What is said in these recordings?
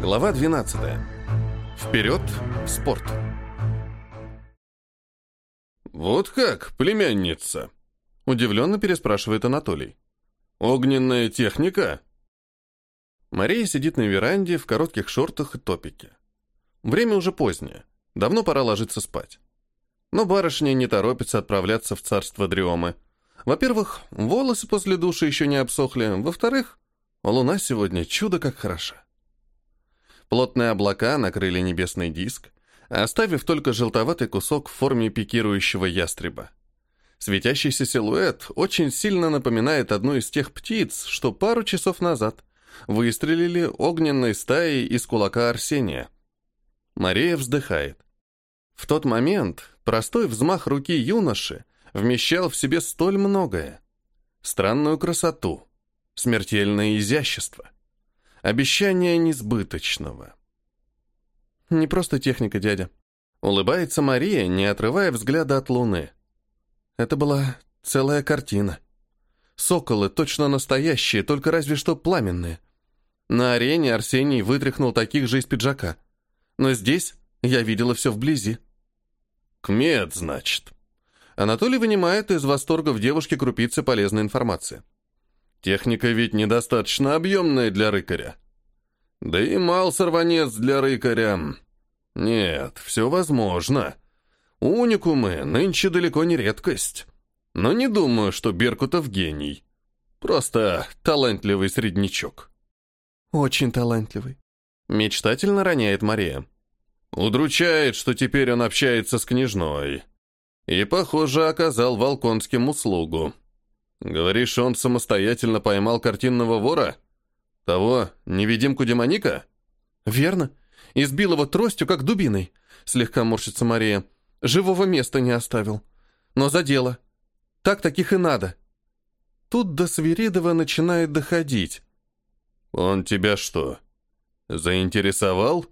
Глава 12. Вперед в спорт. «Вот как, племянница?» — удивленно переспрашивает Анатолий. «Огненная техника?» Мария сидит на веранде в коротких шортах и топике. Время уже позднее, давно пора ложиться спать. Но барышня не торопится отправляться в царство дремы. Во-первых, волосы после душа еще не обсохли. Во-вторых, луна сегодня чудо как хороша. Плотные облака накрыли небесный диск, оставив только желтоватый кусок в форме пикирующего ястреба. Светящийся силуэт очень сильно напоминает одну из тех птиц, что пару часов назад выстрелили огненной стаей из кулака Арсения. Мария вздыхает. В тот момент простой взмах руки юноши вмещал в себе столь многое. Странную красоту, смертельное изящество, обещание несбыточного. Не просто техника, дядя. Улыбается Мария, не отрывая взгляда от луны. Это была целая картина. Соколы точно настоящие, только разве что пламенные. На арене Арсений вытряхнул таких же из пиджака. Но здесь я видела все вблизи. «Кмет, значит». Анатолий вынимает из восторга в девушке крупицы полезной информации. Техника ведь недостаточно объемная для рыкаря. Да и мал сорванец для рыкаря. Нет, все возможно. Уникумы нынче далеко не редкость. Но не думаю, что Беркутов гений. Просто талантливый среднячок. Очень талантливый. Мечтательно роняет Мария. Удручает, что теперь он общается с княжной. И, похоже, оказал Волконским услугу. Говоришь, он самостоятельно поймал картинного вора? Того невидимку демоника? Верно. Избил его тростью, как дубиной. Слегка морщится Мария. Живого места не оставил. Но за дело. Так таких и надо. Тут до Свиридова начинает доходить. Он тебя что, заинтересовал?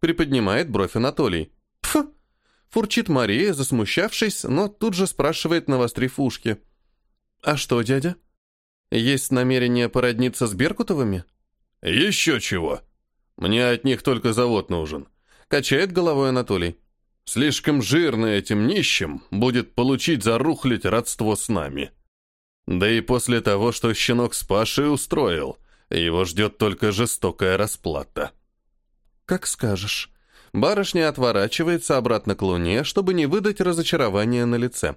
Приподнимает бровь Анатолий. Пф! Фурчит Мария, засмущавшись, но тут же спрашивает, навострив ушки. «А что, дядя? Есть намерение породниться с Беркутовыми?» «Еще чего! Мне от них только завод нужен», — качает головой Анатолий. «Слишком жирно этим нищим будет получить за рухлить родство с нами. Да и после того, что щенок с Пашей устроил, его ждет только жестокая расплата». «Как скажешь». Барышня отворачивается обратно к луне, чтобы не выдать разочарования на лице.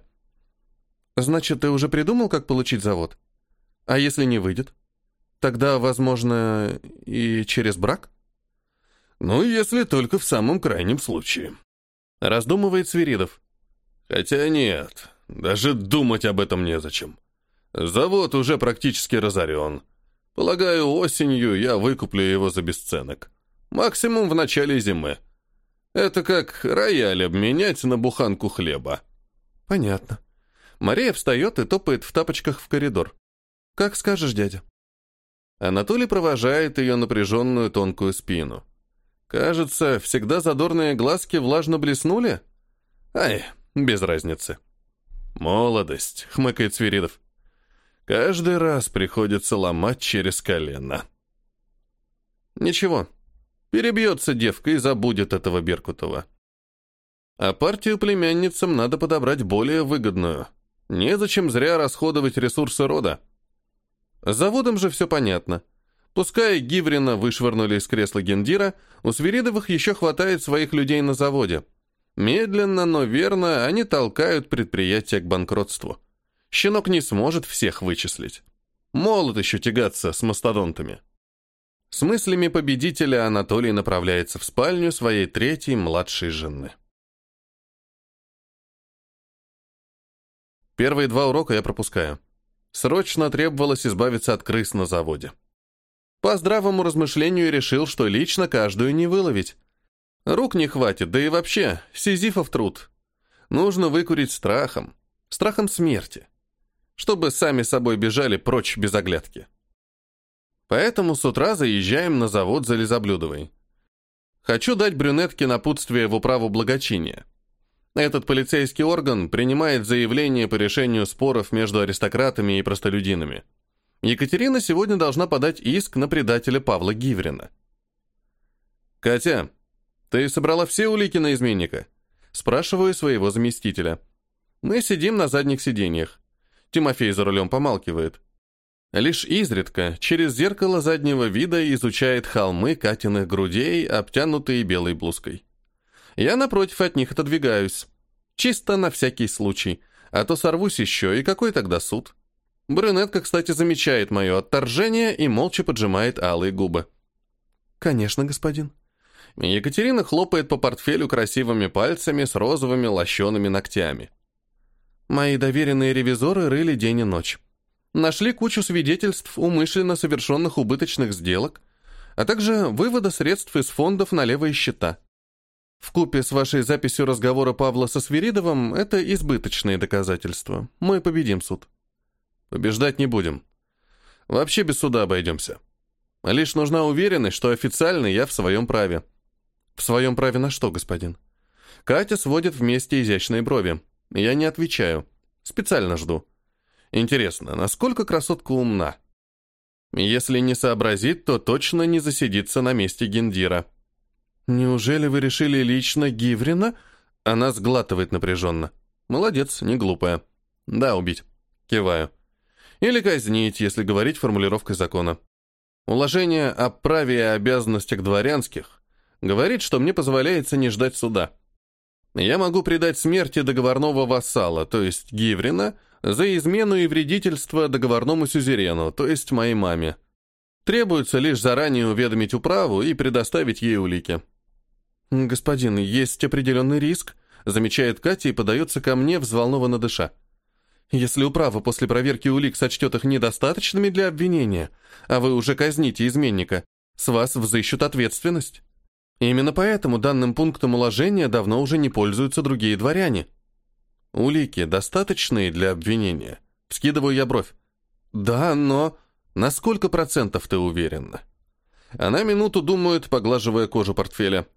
«Значит, ты уже придумал, как получить завод? А если не выйдет?» Тогда, возможно, и через брак? Ну, если только в самом крайнем случае. Раздумывает Свиридов. Хотя нет, даже думать об этом незачем. Завод уже практически разорен. Полагаю, осенью я выкуплю его за бесценок. Максимум в начале зимы. Это как рояль обменять на буханку хлеба. Понятно. Мария встает и топает в тапочках в коридор. Как скажешь, дядя. Анатолий провожает ее напряженную тонкую спину. Кажется, всегда задорные глазки влажно блеснули? Ай, без разницы. «Молодость», — хмыкает Свиридов. «Каждый раз приходится ломать через колено». «Ничего, перебьется девка и забудет этого Беркутова. А партию племянницам надо подобрать более выгодную. Незачем зря расходовать ресурсы рода». Заводом же все понятно. Пускай Гиврина вышвырнули из кресла Гендира, у Свиридовых еще хватает своих людей на заводе. Медленно, но верно они толкают предприятие к банкротству. Щенок не сможет всех вычислить. Молод еще тягаться с мастодонтами. С мыслями победителя Анатолий направляется в спальню своей третьей младшей жены. Первые два урока я пропускаю. Срочно требовалось избавиться от крыс на заводе. По здравому размышлению решил, что лично каждую не выловить. Рук не хватит, да и вообще, сизифов труд. Нужно выкурить страхом, страхом смерти, чтобы сами собой бежали прочь без оглядки. Поэтому с утра заезжаем на завод за Лизоблюдовой. Хочу дать брюнетке напутствие в управу благочиния. Этот полицейский орган принимает заявления по решению споров между аристократами и простолюдинами. Екатерина сегодня должна подать иск на предателя Павла Гиврина. «Катя, ты собрала все улики на изменника?» Спрашиваю своего заместителя. Мы сидим на задних сиденьях. Тимофей за рулем помалкивает. Лишь изредка, через зеркало заднего вида, изучает холмы Катиных грудей, обтянутые белой блузкой. Я, напротив, от них отодвигаюсь. Чисто на всякий случай. А то сорвусь еще, и какой тогда суд? Брюнетка, кстати, замечает мое отторжение и молча поджимает алые губы. «Конечно, господин». Екатерина хлопает по портфелю красивыми пальцами с розовыми лощеными ногтями. Мои доверенные ревизоры рыли день и ночь. Нашли кучу свидетельств умышленно совершенных убыточных сделок, а также вывода средств из фондов на левые счета. В купе с вашей записью разговора Павла со Свиридовым это избыточные доказательства. Мы победим суд. Побеждать не будем. Вообще без суда обойдемся. Лишь нужна уверенность, что официально я в своем праве. В своем праве на что, господин? Катя сводит вместе изящные брови. Я не отвечаю. Специально жду. Интересно, насколько красотка умна? Если не сообразит, то точно не засидится на месте Гендира. «Неужели вы решили лично Гиврина?» Она сглатывает напряженно. «Молодец, не глупая. Да, убить. Киваю. Или казнить, если говорить формулировкой закона. Уложение о праве и обязанностях дворянских говорит, что мне позволяется не ждать суда. Я могу предать смерти договорного вассала, то есть Гиврина, за измену и вредительство договорному сюзерену, то есть моей маме. Требуется лишь заранее уведомить управу и предоставить ей улики. «Господин, есть определенный риск», замечает Катя и подается ко мне, взволнованно дыша. «Если управа после проверки улик сочтет их недостаточными для обвинения, а вы уже казните изменника, с вас взыщут ответственность. Именно поэтому данным пунктом уложения давно уже не пользуются другие дворяне». «Улики достаточные для обвинения?» Вскидываю я бровь. «Да, но...» «На сколько процентов ты уверена?» Она минуту думает, поглаживая кожу портфеля.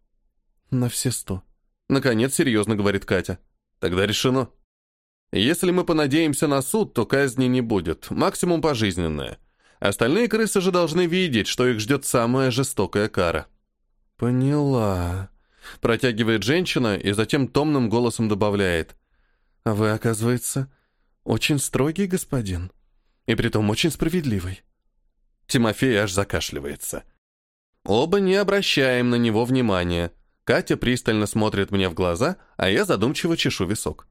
На все сто. Наконец, серьезно говорит Катя. Тогда решено. Если мы понадеемся на суд, то казни не будет, максимум пожизненная. Остальные крысы же должны видеть, что их ждет самая жестокая кара. Поняла. Протягивает женщина и затем томным голосом добавляет. А вы, оказывается, очень строгий господин. И притом очень справедливый. Тимофей аж закашливается. Оба не обращаем на него внимания. Катя пристально смотрит мне в глаза, а я задумчиво чешу висок.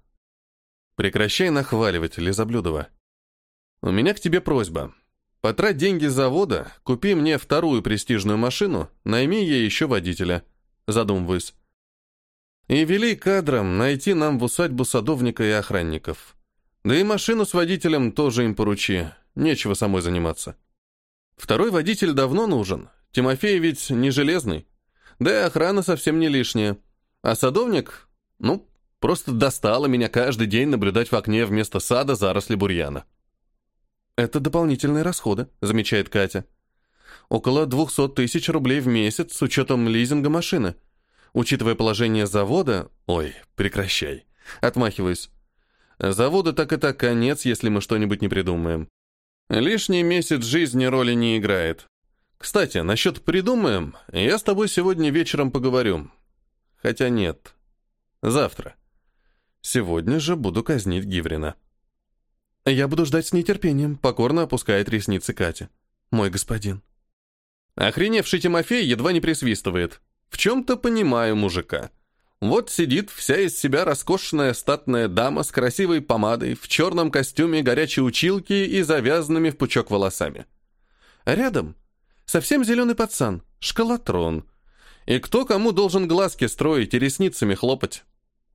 Прекращай нахваливать, Лизоблюдова. У меня к тебе просьба. Потрать деньги завода, купи мне вторую престижную машину, найми ей еще водителя. Задумываюсь. И вели кадрам найти нам в усадьбу садовника и охранников. Да и машину с водителем тоже им поручи, нечего самой заниматься. Второй водитель давно нужен, Тимофей ведь не железный. Да и охрана совсем не лишняя. А садовник, ну, просто достало меня каждый день наблюдать в окне вместо сада заросли бурьяна. «Это дополнительные расходы», — замечает Катя. «Около 200 тысяч рублей в месяц с учетом лизинга машины. Учитывая положение завода... Ой, прекращай. Отмахиваюсь. Заводу так и так конец, если мы что-нибудь не придумаем. Лишний месяц жизни роли не играет. Кстати, насчет «придумаем» я с тобой сегодня вечером поговорю. Хотя нет. Завтра. Сегодня же буду казнить Гиврина. Я буду ждать с нетерпением, покорно опускает ресницы Катя. Мой господин. Охреневший Тимофей едва не присвистывает. В чем-то понимаю мужика. Вот сидит вся из себя роскошная статная дама с красивой помадой, в черном костюме горячей училки и завязанными в пучок волосами. рядом Совсем зеленый пацан, шкалатрон. И кто кому должен глазки строить и ресницами хлопать?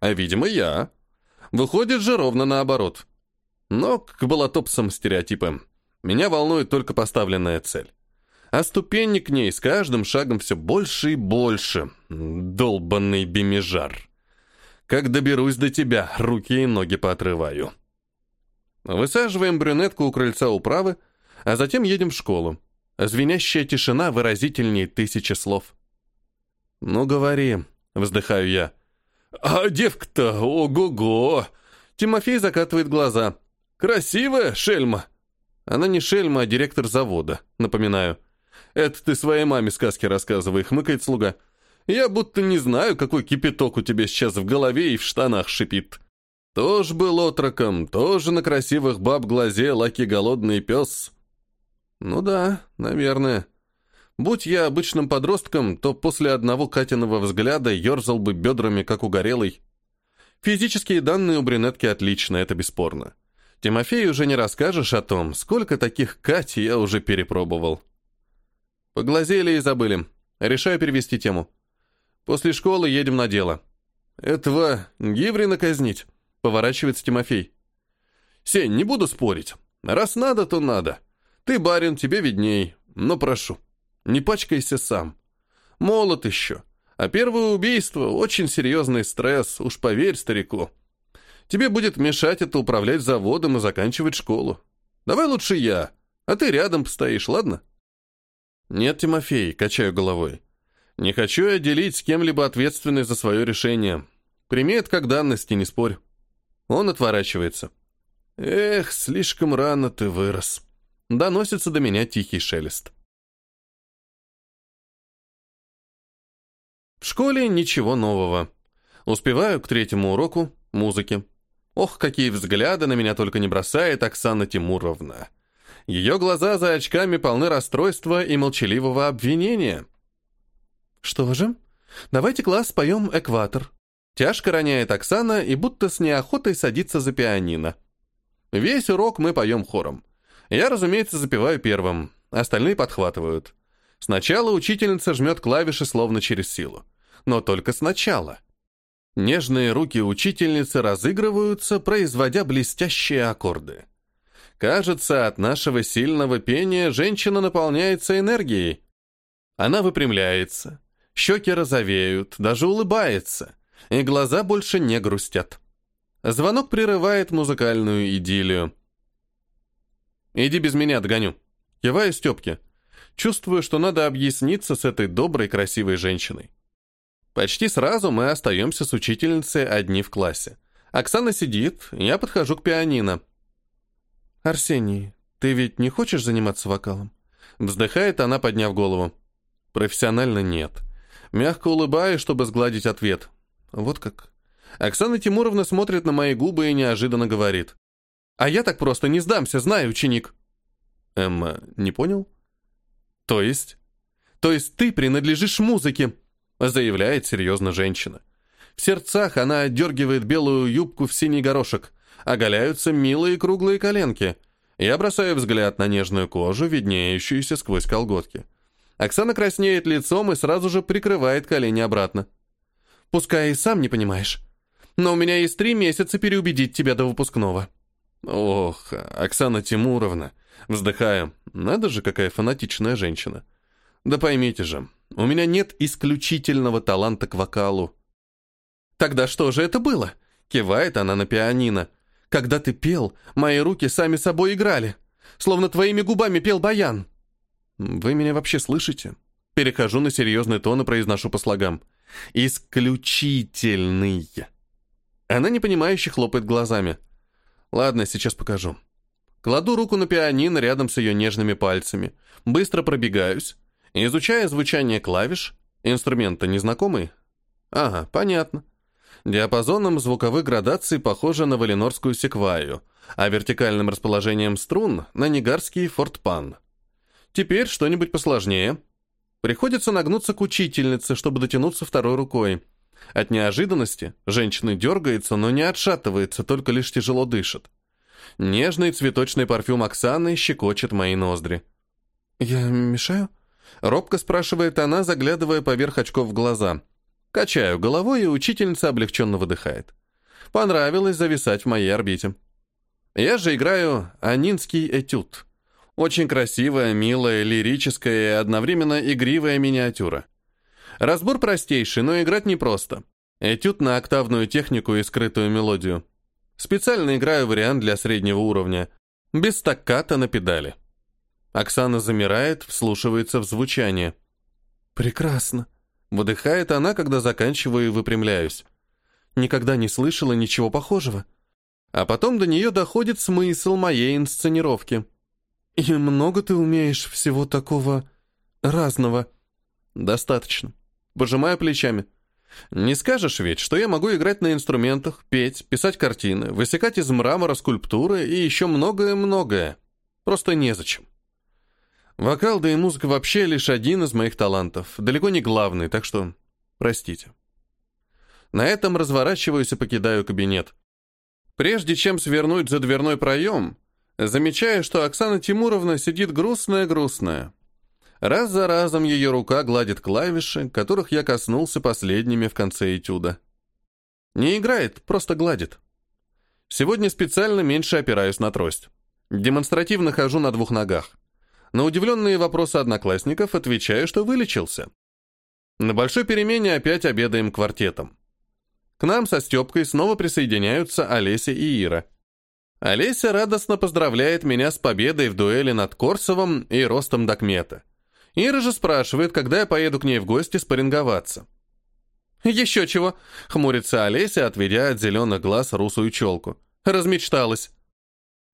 А, видимо, я. Выходит же ровно наоборот. Но к болотопсам стереотипы. Меня волнует только поставленная цель. А ступени к ней с каждым шагом все больше и больше. Долбанный бимежар. Как доберусь до тебя, руки и ноги поотрываю. Высаживаем брюнетку у крыльца управы, а затем едем в школу. Звенящая тишина выразительнее тысячи слов. «Ну, говори», — вздыхаю я. «А девка-то, ого-го!» Тимофей закатывает глаза. «Красивая шельма!» Она не шельма, а директор завода, напоминаю. «Это ты своей маме сказки рассказывай», — хмыкает слуга. Я будто не знаю, какой кипяток у тебя сейчас в голове и в штанах шипит. Тоже был отроком, тоже на красивых баб глазел, аки голодный пес. Ну да, наверное. Будь я обычным подростком, то после одного Катиного взгляда ерзал бы бедрами, как угорелый. Физические данные у брюнетки отличны, это бесспорно. Тимофею уже не расскажешь о том, сколько таких Кать я уже перепробовал. Поглазели и забыли. Решаю перевести тему. После школы едем на дело. Этого Гиврина казнить, поворачивается Тимофей. Сень, не буду спорить. Раз надо, то надо. Ты барин, тебе видней, но прошу. Не пачкайся сам. Молод еще. А первое убийство — очень серьезный стресс, уж поверь старику. Тебе будет мешать это управлять заводом и заканчивать школу. Давай лучше я, а ты рядом постоишь, ладно? Нет, Тимофей, качаю головой. Не хочу я делить с кем-либо ответственность за свое решение. Прими это как данность и не спорь. Он отворачивается. Эх, слишком рано ты вырос. Доносится до меня тихий шелест. В школе ничего нового. Успеваю к третьему уроку музыки. Ох, какие взгляды на меня только не бросает Оксана Тимуровна. Ее глаза за очками полны расстройства и молчаливого обвинения. Что же? Давайте класс споем «Экватор». Тяжко роняет Оксана и будто с неохотой садится за пианино. Весь урок мы поем хором. Я, разумеется, запеваю первым, остальные подхватывают. Сначала учительница жмет клавиши словно через силу. Но только сначала. Нежные руки учительницы разыгрываются, производя блестящие аккорды. Кажется, от нашего сильного пения женщина наполняется энергией. Она выпрямляется, щеки розовеют, даже улыбается, и глаза больше не грустят. Звонок прерывает музыкальную идиллию. «Иди без меня, догоню». Киваю Степке. Чувствую, что надо объясниться с этой доброй, красивой женщиной. Почти сразу мы остаемся с учительницей одни в классе. Оксана сидит, я подхожу к пианино. «Арсений, ты ведь не хочешь заниматься вокалом?» Вздыхает она, подняв голову. «Профессионально нет». Мягко улыбаюсь, чтобы сгладить ответ. «Вот как?» Оксана Тимуровна смотрит на мои губы и неожиданно говорит. «А я так просто не сдамся, знаю, ученик». Эмма, не понял? «То есть?» «То есть ты принадлежишь музыке», — заявляет серьезно женщина. В сердцах она отдергивает белую юбку в синий горошек. Оголяются милые круглые коленки. Я бросаю взгляд на нежную кожу, виднеющуюся сквозь колготки. Оксана краснеет лицом и сразу же прикрывает колени обратно. «Пускай и сам не понимаешь. Но у меня есть три месяца переубедить тебя до выпускного». «Ох, Оксана Тимуровна», Вздыхаю. Надо же, какая фанатичная женщина. Да поймите же, у меня нет исключительного таланта к вокалу. Тогда что же это было? Кивает она на пианино. Когда ты пел, мои руки сами собой играли. Словно твоими губами пел баян. Вы меня вообще слышите? Перехожу на серьезный тон и произношу по слогам. Исключительный. Она непонимающе хлопает глазами. Ладно, сейчас покажу. Кладу руку на пианино рядом с ее нежными пальцами. Быстро пробегаюсь. Изучая звучание клавиш. Инструменты незнакомые? Ага, понятно. Диапазоном звуковых градаций похоже на валенорскую секваю, а вертикальным расположением струн — на нигарский фортпан. Теперь что-нибудь посложнее. Приходится нагнуться к учительнице, чтобы дотянуться второй рукой. От неожиданности женщина дергается, но не отшатывается, только лишь тяжело дышит. Нежный цветочный парфюм Оксаны щекочет мои ноздри. «Я мешаю?» Робко спрашивает она, заглядывая поверх очков в глаза. Качаю головой, и учительница облегченно выдыхает. Понравилось зависать в моей орбите. Я же играю «Анинский этюд». Очень красивая, милая, лирическая и одновременно игривая миниатюра. Разбор простейший, но играть непросто. Этюд на октавную технику и скрытую мелодию. Специально играю вариант для среднего уровня, без стакката на педали. Оксана замирает, вслушивается в звучание. «Прекрасно», — выдыхает она, когда заканчиваю и выпрямляюсь. «Никогда не слышала ничего похожего». А потом до нее доходит смысл моей инсценировки. «И много ты умеешь всего такого разного?» «Достаточно». Пожимаю плечами. Не скажешь ведь, что я могу играть на инструментах, петь, писать картины, высекать из мрамора скульптуры и еще многое-многое. Просто незачем. Вокал, да и музыка вообще лишь один из моих талантов, далеко не главный, так что простите. На этом разворачиваюсь и покидаю кабинет. Прежде чем свернуть за дверной проем, замечаю, что Оксана Тимуровна сидит грустная-грустная. Раз за разом ее рука гладит клавиши, которых я коснулся последними в конце этюда. Не играет, просто гладит. Сегодня специально меньше опираюсь на трость. Демонстративно хожу на двух ногах. На удивленные вопросы одноклассников отвечаю, что вылечился. На большой перемене опять обедаем квартетом. К нам со Степкой снова присоединяются Олеся и Ира. Олеся радостно поздравляет меня с победой в дуэли над Корсовым и Ростом Докмета. Ира же спрашивает, когда я поеду к ней в гости спарринговаться. «Еще чего?» — хмурится Олеся, отведя от зеленых глаз русую челку. «Размечталась».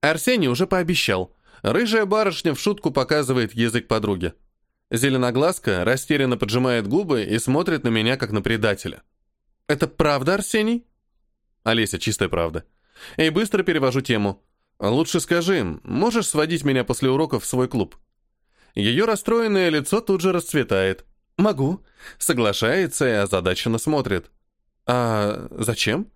Арсений уже пообещал. Рыжая барышня в шутку показывает язык подруге. Зеленоглазка растерянно поджимает губы и смотрит на меня, как на предателя. «Это правда, Арсений?» Олеся, чистая правда. И быстро перевожу тему. «Лучше скажи, можешь сводить меня после уроков в свой клуб?» Ее расстроенное лицо тут же расцветает. «Могу», соглашается и озадаченно смотрит. «А зачем?»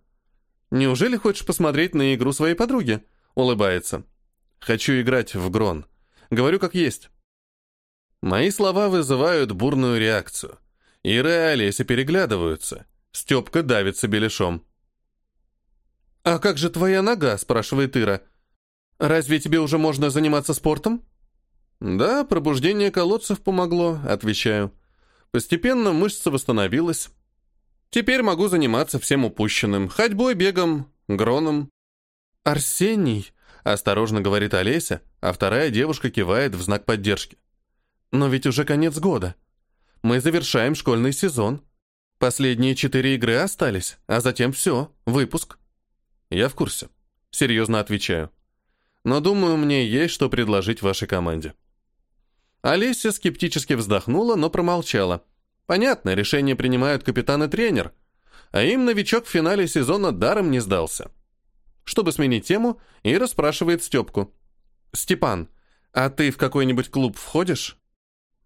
«Неужели хочешь посмотреть на игру своей подруги?» Улыбается. «Хочу играть в Грон. Говорю как есть». Мои слова вызывают бурную реакцию. Ира и Олеся переглядываются. Степка давится беляшом. «А как же твоя нога?» – спрашивает Ира. «Разве тебе уже можно заниматься спортом?» «Да, пробуждение колодцев помогло», — отвечаю. Постепенно мышца восстановилась. Теперь могу заниматься всем упущенным. Ходьбой, бегом, гроном. «Арсений», — осторожно говорит Олеся, а вторая девушка кивает в знак поддержки. «Но ведь уже конец года. Мы завершаем школьный сезон. Последние четыре игры остались, а затем все, выпуск». «Я в курсе», — серьезно отвечаю. «Но думаю, мне есть что предложить вашей команде». Олеся скептически вздохнула, но промолчала. Понятно, решение принимают капитан и тренер, а им новичок в финале сезона даром не сдался. Чтобы сменить тему, Ира спрашивает Степку. «Степан, а ты в какой-нибудь клуб входишь?»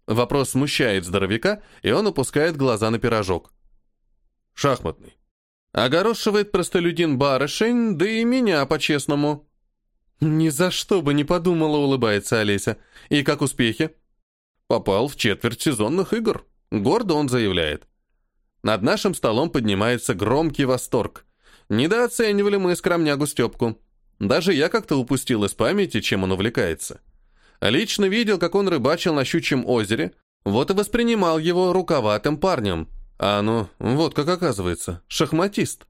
Вопрос смущает здоровяка, и он опускает глаза на пирожок. «Шахматный». Огорошивает простолюдин барышень, да и меня, по-честному. «Ни за что бы не подумала», — улыбается Олеся. «И как успехи?» Попал в четверть сезонных игр. Гордо он заявляет. Над нашим столом поднимается громкий восторг. Недооценивали мы скромнягу Степку. Даже я как-то упустил из памяти, чем он увлекается. Лично видел, как он рыбачил на щучьем озере, вот и воспринимал его руковатым парнем. А ну, вот как оказывается, шахматист.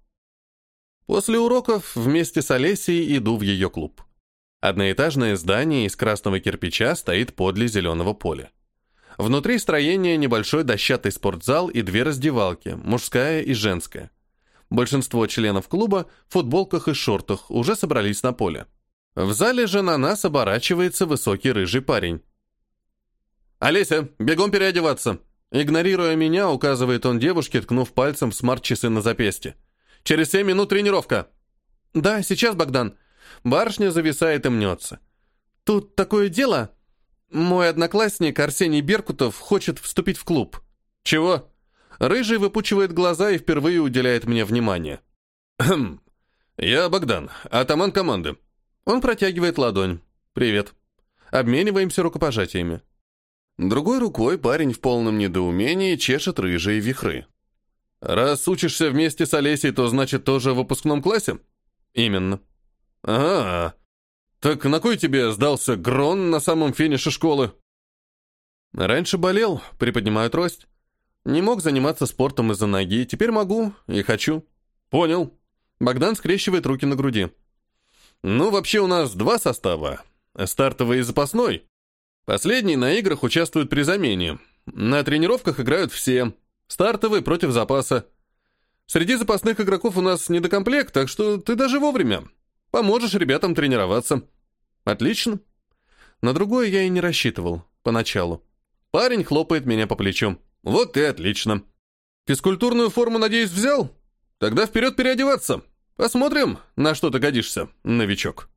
После уроков вместе с Олесей иду в ее клуб. Одноэтажное здание из красного кирпича стоит подле зеленого поля. Внутри строения небольшой дощатый спортзал и две раздевалки, мужская и женская. Большинство членов клуба в футболках и шортах уже собрались на поле. В зале же на нас оборачивается высокий рыжий парень. «Олеся, бегом переодеваться!» Игнорируя меня, указывает он девушке, ткнув пальцем в смарт-часы на запястье. «Через семь минут тренировка!» «Да, сейчас, Богдан!» Барышня зависает и мнется. «Тут такое дело...» Мой одноклассник Арсений Беркутов хочет вступить в клуб. Чего? Рыжий выпучивает глаза и впервые уделяет мне внимание. Хм. Я Богдан, атаман команды. Он протягивает ладонь. Привет. Обмениваемся рукопожатиями. Другой рукой парень в полном недоумении чешет рыжие вихры. Раз учишься вместе с Олесей, то значит тоже в выпускном классе? Именно. Ага. «Так на кой тебе сдался Грон на самом финише школы?» «Раньше болел, приподнимаю трость. Не мог заниматься спортом из-за ноги, теперь могу и хочу». «Понял». Богдан скрещивает руки на груди. «Ну, вообще у нас два состава. Стартовый и запасной. Последний на играх участвует при замене. На тренировках играют все. Стартовый против запаса. Среди запасных игроков у нас недокомплект, так что ты даже вовремя. Поможешь ребятам тренироваться. Отлично. На другое я и не рассчитывал, поначалу. Парень хлопает меня по плечу. Вот и отлично. Физкультурную форму, надеюсь, взял? Тогда вперед переодеваться. Посмотрим, на что ты годишься, новичок.